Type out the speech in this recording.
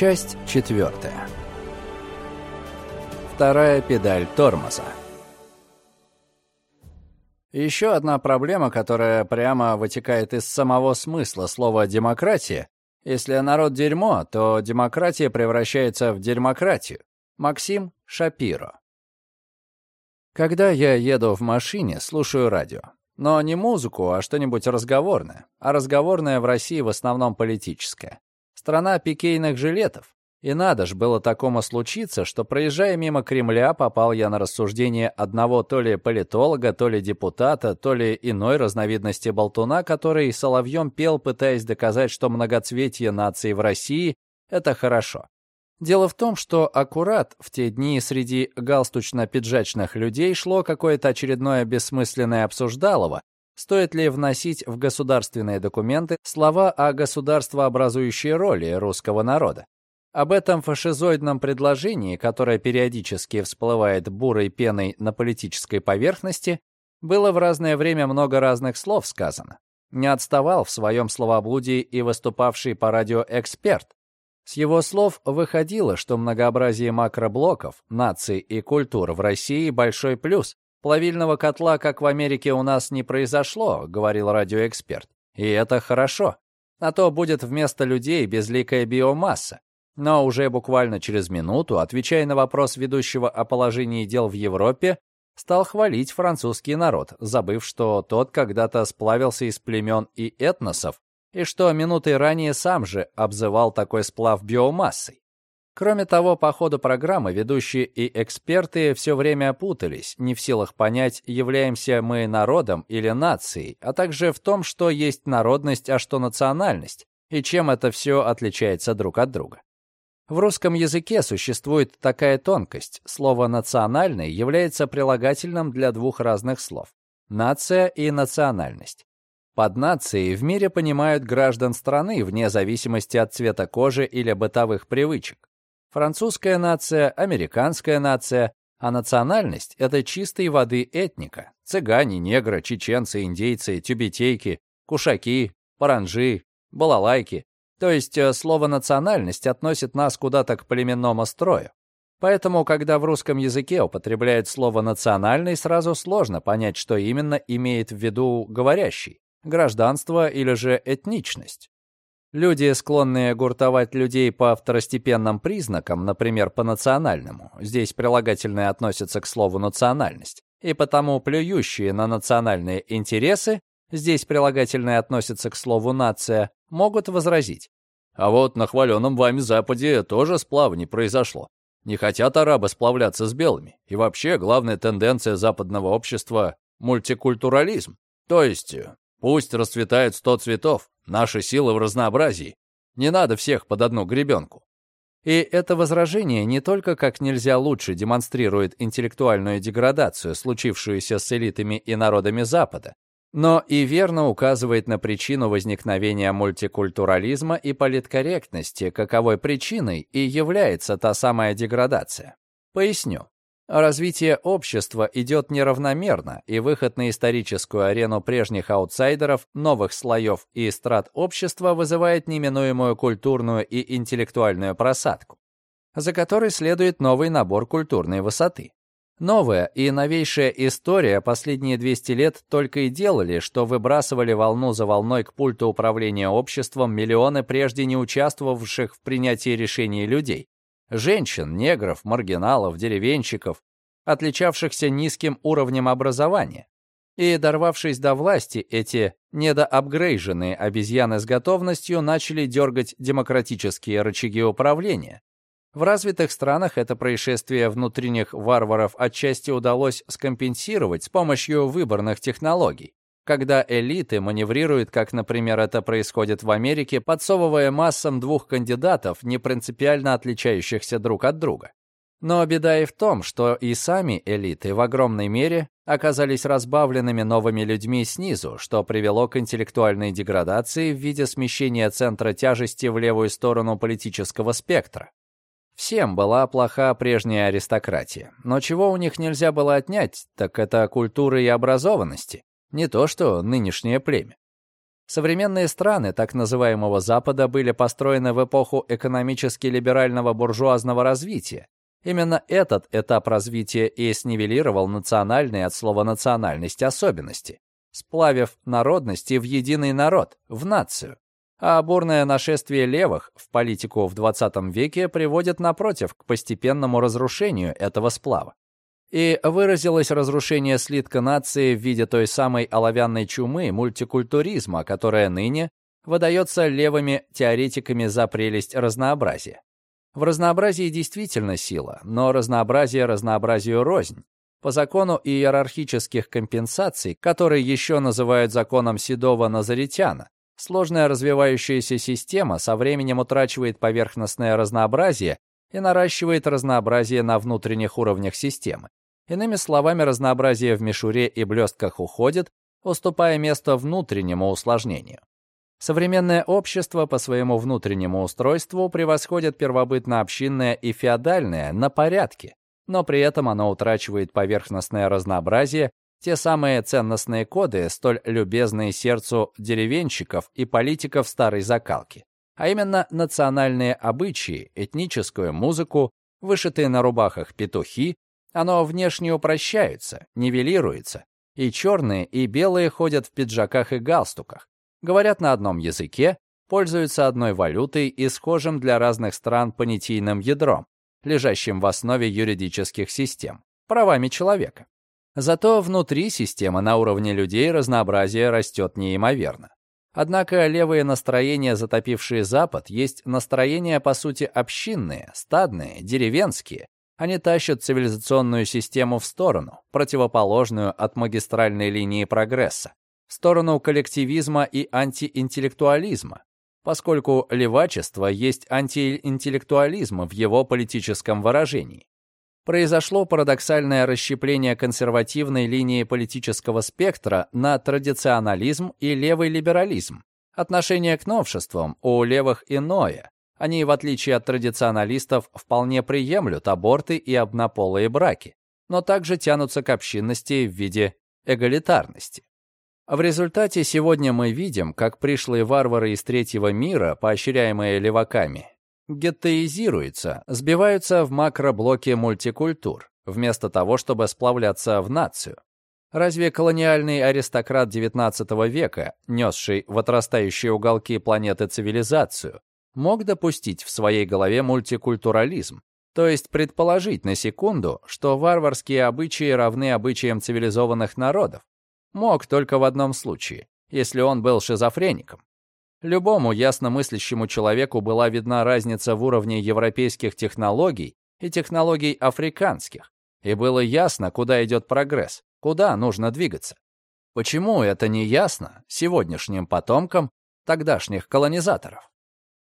Часть четвертая. Вторая педаль тормоза. Еще одна проблема, которая прямо вытекает из самого смысла слова «демократия». Если народ дерьмо, то демократия превращается в дерьмократию. Максим Шапиро. Когда я еду в машине, слушаю радио. Но не музыку, а что-нибудь разговорное. А разговорное в России в основном политическое. Страна пикейных жилетов. И надо ж было такому случиться, что, проезжая мимо Кремля, попал я на рассуждение одного то ли политолога, то ли депутата, то ли иной разновидности болтуна, который соловьем пел, пытаясь доказать, что многоцветие нации в России — это хорошо. Дело в том, что аккурат в те дни среди галстучно-пиджачных людей шло какое-то очередное бессмысленное обсуждалово, стоит ли вносить в государственные документы слова о государствообразующей роли русского народа. Об этом фашизоидном предложении, которое периодически всплывает бурой пеной на политической поверхности, было в разное время много разных слов сказано. Не отставал в своем словоблудии и выступавший по радио эксперт. С его слов выходило, что многообразие макроблоков, наций и культур в России – большой плюс. Плавильного котла, как в Америке, у нас не произошло, говорил радиоэксперт. И это хорошо. А то будет вместо людей безликая биомасса. Но уже буквально через минуту, отвечая на вопрос ведущего о положении дел в Европе, стал хвалить французский народ, забыв, что тот когда-то сплавился из племен и этносов, и что минутой ранее сам же обзывал такой сплав биомассой. Кроме того, по ходу программы ведущие и эксперты все время путались, не в силах понять, являемся мы народом или нацией, а также в том, что есть народность, а что национальность, и чем это все отличается друг от друга. В русском языке существует такая тонкость. Слово «национальный» является прилагательным для двух разных слов – нация и национальность. Под нацией в мире понимают граждан страны вне зависимости от цвета кожи или бытовых привычек. Французская нация, американская нация, а национальность – это чистой воды этника. Цыгане, негры, чеченцы, индейцы, тюбетейки, кушаки, паранжи, балалайки. То есть э, слово «национальность» относит нас куда-то к племенному строю. Поэтому, когда в русском языке употребляют слово «национальный», сразу сложно понять, что именно имеет в виду говорящий – гражданство или же этничность. Люди, склонные гуртовать людей по второстепенным признакам, например, по национальному, здесь прилагательное относится к слову «национальность», и потому плюющие на национальные интересы, здесь прилагательное относится к слову «нация», могут возразить. А вот на хваленном вами Западе тоже сплава не произошло. Не хотят арабы сплавляться с белыми. И вообще главная тенденция западного общества — мультикультурализм. То есть пусть расцветает сто цветов, наша сила в разнообразии. Не надо всех под одну гребенку. И это возражение не только как нельзя лучше демонстрирует интеллектуальную деградацию, случившуюся с элитами и народами Запада, но и верно указывает на причину возникновения мультикультурализма и политкорректности, каковой причиной и является та самая деградация. Поясню. Развитие общества идет неравномерно, и выход на историческую арену прежних аутсайдеров, новых слоев и страт общества вызывает неминуемую культурную и интеллектуальную просадку, за которой следует новый набор культурной высоты. Новая и новейшая история последние 200 лет только и делали, что выбрасывали волну за волной к пульту управления обществом миллионы прежде не участвовавших в принятии решений людей. Женщин, негров, маргиналов, деревенщиков, отличавшихся низким уровнем образования. И, дорвавшись до власти, эти недоапгрейженные обезьяны с готовностью начали дергать демократические рычаги управления, в развитых странах это происшествие внутренних варваров отчасти удалось скомпенсировать с помощью выборных технологий, когда элиты маневрируют, как, например, это происходит в Америке, подсовывая массам двух кандидатов, не принципиально отличающихся друг от друга. Но беда и в том, что и сами элиты в огромной мере оказались разбавленными новыми людьми снизу, что привело к интеллектуальной деградации в виде смещения центра тяжести в левую сторону политического спектра. Всем была плоха прежняя аристократия, но чего у них нельзя было отнять, так это культуры и образованности, не то что нынешнее племя. Современные страны так называемого Запада были построены в эпоху экономически либерального буржуазного развития. Именно этот этап развития и снивелировал национальные от слова национальность особенности, сплавив народности в единый народ, в нацию. А бурное нашествие левых в политику в 20 веке приводит, напротив, к постепенному разрушению этого сплава и выразилось разрушение слитка нации в виде той самой оловянной чумы мультикультуризма, которая ныне выдается левыми теоретиками за прелесть разнообразия. В разнообразии действительно сила, но разнообразие разнообразию рознь. По закону иерархических компенсаций, который еще называют законом седого назаритяна, сложная развивающаяся система со временем утрачивает поверхностное разнообразие и наращивает разнообразие на внутренних уровнях системы. Иными словами, разнообразие в мишуре и блестках уходит, уступая место внутреннему усложнению. Современное общество по своему внутреннему устройству превосходит первобытно-общинное и феодальное на порядке, но при этом оно утрачивает поверхностное разнообразие, те самые ценностные коды, столь любезные сердцу деревенщиков и политиков старой закалки, а именно национальные обычаи, этническую музыку, вышитые на рубахах петухи, оно внешне упрощается, нивелируется, и черные, и белые ходят в пиджаках и галстуках, говорят на одном языке, пользуются одной валютой и схожим для разных стран понятийным ядром, лежащим в основе юридических систем, правами человека. Зато внутри системы на уровне людей разнообразие растет неимоверно. Однако левые настроения, затопившие Запад, есть настроения, по сути, общинные, стадные, деревенские, они тащат цивилизационную систему в сторону, противоположную от магистральной линии прогресса, в сторону коллективизма и антиинтеллектуализма, поскольку левачество есть антиинтеллектуализм в его политическом выражении. Произошло парадоксальное расщепление консервативной линии политического спектра на традиционализм и левый либерализм. Отношение к новшествам у левых иное, они, в отличие от традиционалистов, вполне приемлют аборты и однополые браки, но также тянутся к общинности в виде эгалитарности. В результате сегодня мы видим, как пришлые варвары из третьего мира, поощряемые леваками, геттоизируются, сбиваются в макроблоке мультикультур, вместо того, чтобы сплавляться в нацию. Разве колониальный аристократ XIX века, несший в отрастающие уголки планеты цивилизацию, мог допустить в своей голове мультикультурализм, то есть предположить на секунду, что варварские обычаи равны обычаям цивилизованных народов. Мог только в одном случае, если он был шизофреником. Любому ясномыслящему человеку была видна разница в уровне европейских технологий и технологий африканских, и было ясно, куда идет прогресс, куда нужно двигаться. Почему это не ясно сегодняшним потомкам тогдашних колонизаторов?